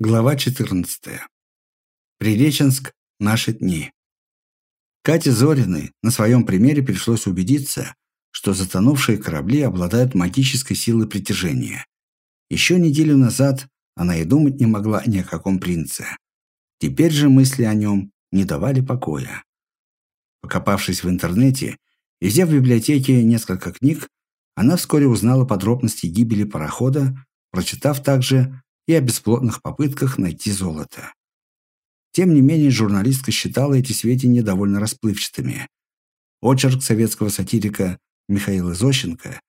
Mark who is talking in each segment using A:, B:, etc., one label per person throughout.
A: Глава 14. Приреченск. Наши дни. Кате Зориной на своем примере пришлось убедиться, что затонувшие корабли обладают магической силой притяжения. Еще неделю назад она и думать не могла ни о каком принце. Теперь же мысли о нем не давали покоя. Покопавшись в интернете и взяв в библиотеке несколько книг, она вскоре узнала подробности гибели парохода, прочитав также и о бесплодных попытках найти золото. Тем не менее, журналистка считала эти сведения довольно расплывчатыми. Очерк советского сатирика Михаила Зощенко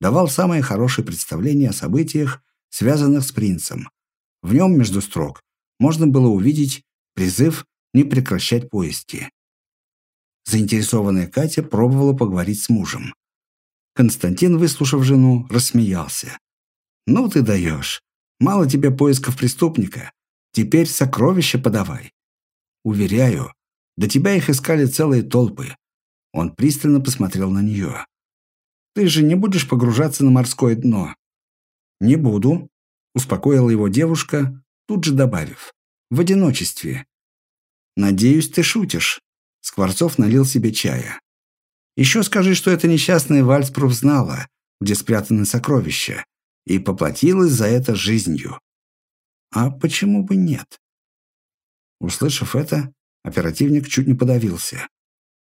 A: давал самое хорошее представление о событиях, связанных с принцем. В нем, между строк, можно было увидеть призыв не прекращать поиски. Заинтересованная Катя пробовала поговорить с мужем. Константин, выслушав жену, рассмеялся. «Ну ты даешь. Мало тебе поисков преступника. Теперь сокровища подавай. Уверяю, до тебя их искали целые толпы. Он пристально посмотрел на нее. Ты же не будешь погружаться на морское дно? Не буду, успокоила его девушка, тут же добавив. В одиночестве. Надеюсь, ты шутишь. Скворцов налил себе чая. Еще скажи, что это несчастная Вальцпруф знала, где спрятаны сокровища, и поплатилась за это жизнью. А почему бы нет? Услышав это, оперативник чуть не подавился.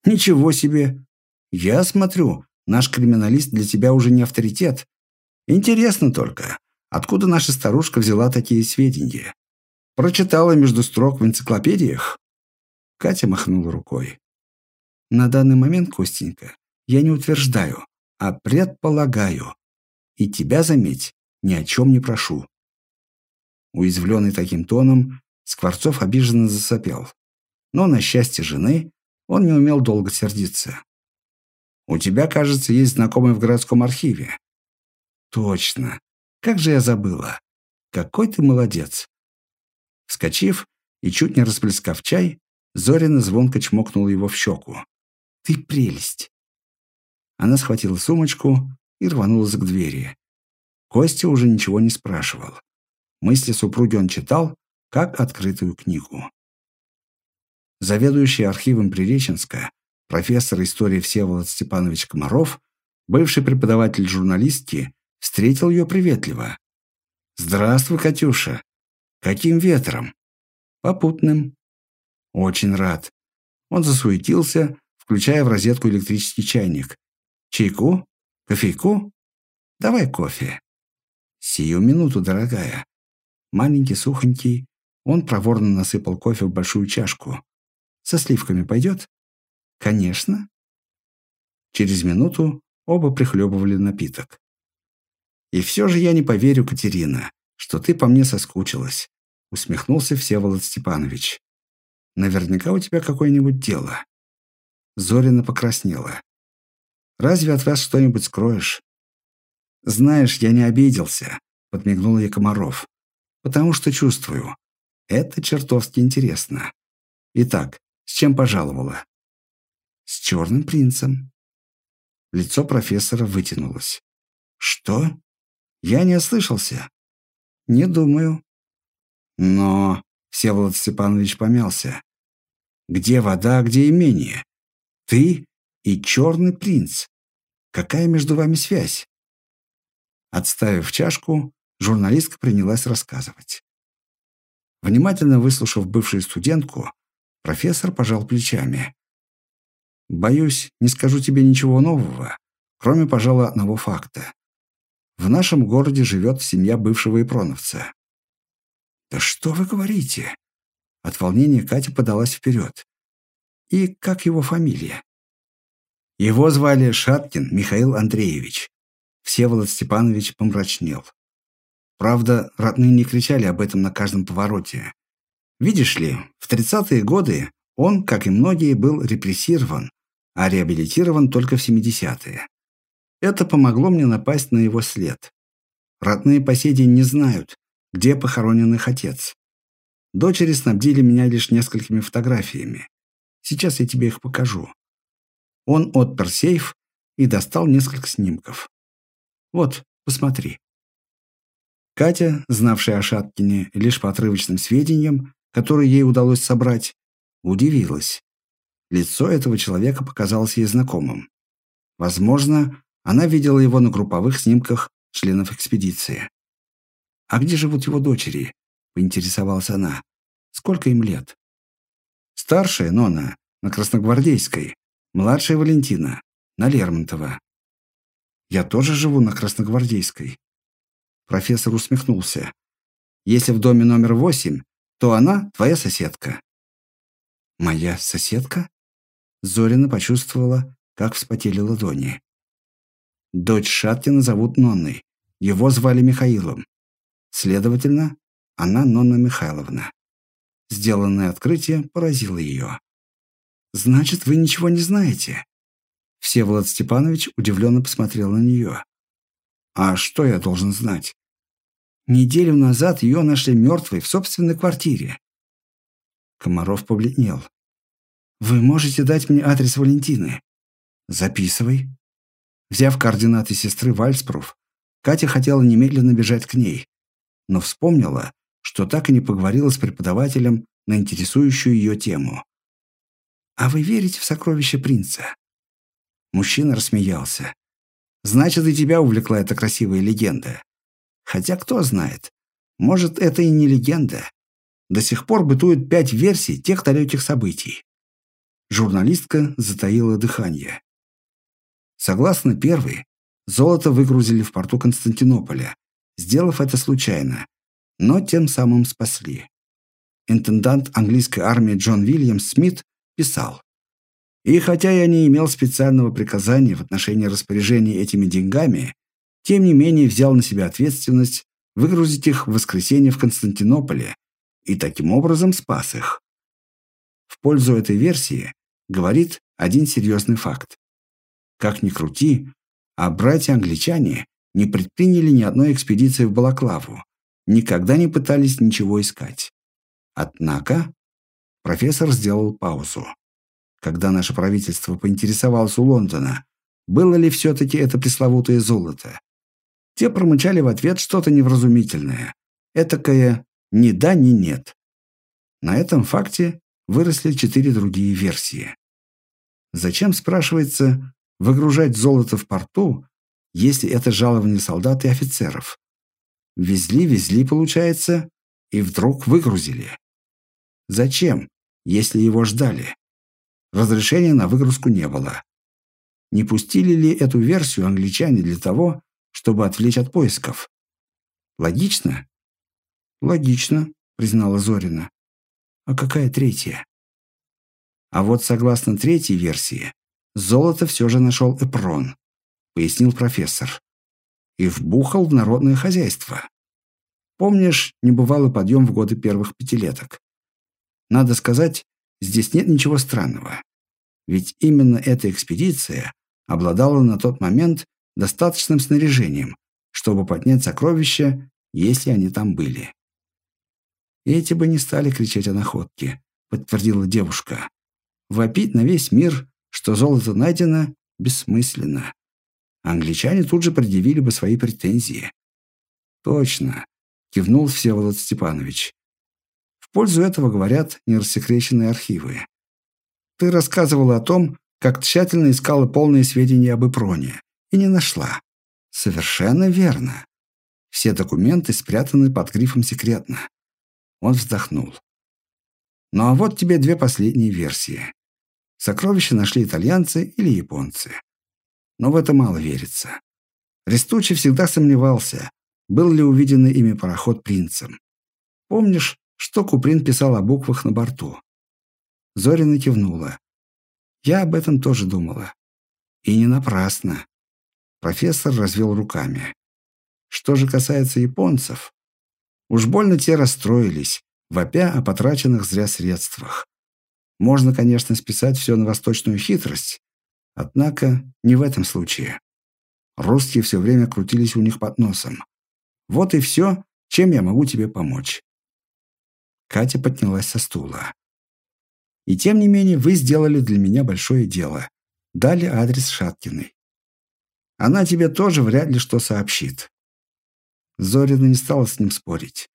A: «Ничего себе! Я смотрю, наш криминалист для тебя уже не авторитет. Интересно только, откуда наша старушка взяла такие сведения? Прочитала между строк в энциклопедиях?» Катя махнула рукой. «На данный момент, Костенька, я не утверждаю, а предполагаю. И тебя, заметь, ни о чем не прошу». Уязвленный таким тоном, Скворцов обиженно засопел. Но, на счастье жены, он не умел долго сердиться. «У тебя, кажется, есть знакомый в городском архиве». «Точно. Как же я забыла. Какой ты молодец». Вскочив и чуть не расплескав чай, Зорина звонко чмокнула его в щеку. «Ты прелесть!» Она схватила сумочку и рванулась к двери. Костя уже ничего не спрашивал. Мысли супруги он читал, как открытую книгу. Заведующий архивом Приреченска, профессор истории Всеволод Степанович Комаров, бывший преподаватель журналистики, встретил ее приветливо. «Здравствуй, Катюша! Каким ветром?» «Попутным». «Очень рад». Он засуетился, включая в розетку электрический чайник. «Чайку? Кофейку? Давай кофе». «Сию минуту, дорогая». Маленький, сухонький, он проворно насыпал кофе в большую чашку. «Со сливками пойдет?» «Конечно». Через минуту оба прихлебывали напиток. «И все же я не поверю, Катерина, что ты по мне соскучилась», усмехнулся Всеволод Степанович. «Наверняка у тебя какое-нибудь дело». Зорина покраснела. «Разве от вас что-нибудь скроешь?» «Знаешь, я не обиделся», — подмигнул ей Комаров. «Потому что чувствую. Это чертовски интересно. Итак, с чем пожаловала?» «С черным принцем». Лицо профессора вытянулось. «Что? Я не ослышался?» «Не думаю». «Но...» — Всеволод Степанович помялся. «Где вода, где имение? Ты и черный принц. Какая между вами связь?» Отставив чашку, журналистка принялась рассказывать. Внимательно выслушав бывшую студентку, профессор пожал плечами. «Боюсь, не скажу тебе ничего нового, кроме, пожалуй, одного факта. В нашем городе живет семья бывшего ипроновца». «Да что вы говорите?» От волнения Катя подалась вперед. «И как его фамилия?» Его звали Шаткин Михаил Андреевич. Всеволод Степанович помрачнел. Правда, родные не кричали об этом на каждом повороте. Видишь ли, в 30-е годы он, как и многие, был репрессирован, а реабилитирован только в 70-е. Это помогло мне напасть на его след. Родные по сей день не знают, где похоронен их отец. Дочери снабдили меня лишь несколькими фотографиями. Сейчас я тебе их покажу. Он отпер сейф и достал несколько снимков. Вот, посмотри. Катя, знавшая о Шаткине лишь по отрывочным сведениям, которые ей удалось собрать, удивилась. Лицо этого человека показалось ей знакомым. Возможно, она видела его на групповых снимках членов экспедиции. «А где живут его дочери?» – поинтересовалась она. «Сколько им лет?» «Старшая Нона на Красногвардейской, младшая Валентина на Лермонтова». «Я тоже живу на Красногвардейской». Профессор усмехнулся. «Если в доме номер восемь, то она твоя соседка». «Моя соседка?» Зорина почувствовала, как вспотели ладони. Дочь Шаткина зовут Нонной. Его звали Михаилом. Следовательно, она Нонна Михайловна. Сделанное открытие поразило ее. «Значит, вы ничего не знаете?» Всеволод Степанович удивленно посмотрел на нее. «А что я должен знать?» «Неделю назад ее нашли мертвой в собственной квартире». Комаров побледнел. «Вы можете дать мне адрес Валентины?» «Записывай». Взяв координаты сестры Вальспруф, Катя хотела немедленно бежать к ней, но вспомнила, что так и не поговорила с преподавателем на интересующую ее тему. «А вы верите в сокровища принца?» Мужчина рассмеялся. «Значит, и тебя увлекла эта красивая легенда. Хотя кто знает, может, это и не легенда. До сих пор бытует пять версий тех далеких событий». Журналистка затаила дыхание. Согласно первой, золото выгрузили в порту Константинополя, сделав это случайно, но тем самым спасли. Интендант английской армии Джон Вильямс Смит писал, «И хотя я не имел специального приказания в отношении распоряжения этими деньгами, тем не менее взял на себя ответственность выгрузить их в воскресенье в Константинополе и таким образом спас их. В пользу этой версии говорит один серьезный факт. Как ни крути, а братья-англичане не предприняли ни одной экспедиции в Балаклаву, никогда не пытались ничего искать. Однако профессор сделал паузу. Когда наше правительство поинтересовалось у Лондона, было ли все-таки это пресловутое золото, те промычали в ответ что-то невразумительное, этакое «ни да, ни нет». На этом факте выросли четыре другие версии. Зачем, спрашивается, выгружать золото в порту, если это жалование солдат и офицеров. Везли, везли, получается, и вдруг выгрузили. Зачем, если его ждали? Разрешения на выгрузку не было. Не пустили ли эту версию англичане для того, чтобы отвлечь от поисков? Логично? Логично, признала Зорина. А какая третья? А вот согласно третьей версии, Золото все же нашел Эпрон, пояснил профессор. И вбухал в народное хозяйство. Помнишь, небывалый подъем в годы первых пятилеток? Надо сказать, здесь нет ничего странного. Ведь именно эта экспедиция обладала на тот момент достаточным снаряжением, чтобы поднять сокровища, если они там были. «Эти бы не стали кричать о находке», — подтвердила девушка. «Вопить на весь мир что золото найдено бессмысленно. Англичане тут же предъявили бы свои претензии. «Точно», – кивнул Всеволод Степанович. «В пользу этого говорят нерассекреченные архивы. Ты рассказывала о том, как тщательно искала полные сведения об Ипроне и не нашла. Совершенно верно. Все документы спрятаны под грифом «секретно». Он вздохнул. Ну а вот тебе две последние версии. Сокровища нашли итальянцы или японцы. Но в это мало верится. Рестучи всегда сомневался, был ли увиденный ими пароход принцем. Помнишь, что Куприн писал о буквах на борту? Зорина кивнула. Я об этом тоже думала. И не напрасно. Профессор развел руками. Что же касается японцев, уж больно те расстроились, вопя о потраченных зря средствах. Можно, конечно, списать все на восточную хитрость, однако не в этом случае. Русские все время крутились у них под носом. Вот и все, чем я могу тебе помочь. Катя поднялась со стула. И тем не менее вы сделали для меня большое дело. Дали адрес Шаткиной. Она тебе тоже вряд ли что сообщит. Зорина не стала с ним спорить.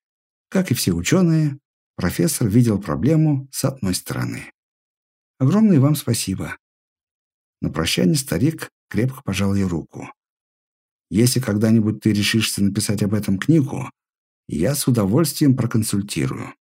A: Как и все ученые, профессор видел проблему с одной стороны. Огромное вам спасибо. На прощание старик крепко пожал ей руку. Если когда-нибудь ты решишься написать об этом книгу, я с удовольствием проконсультирую.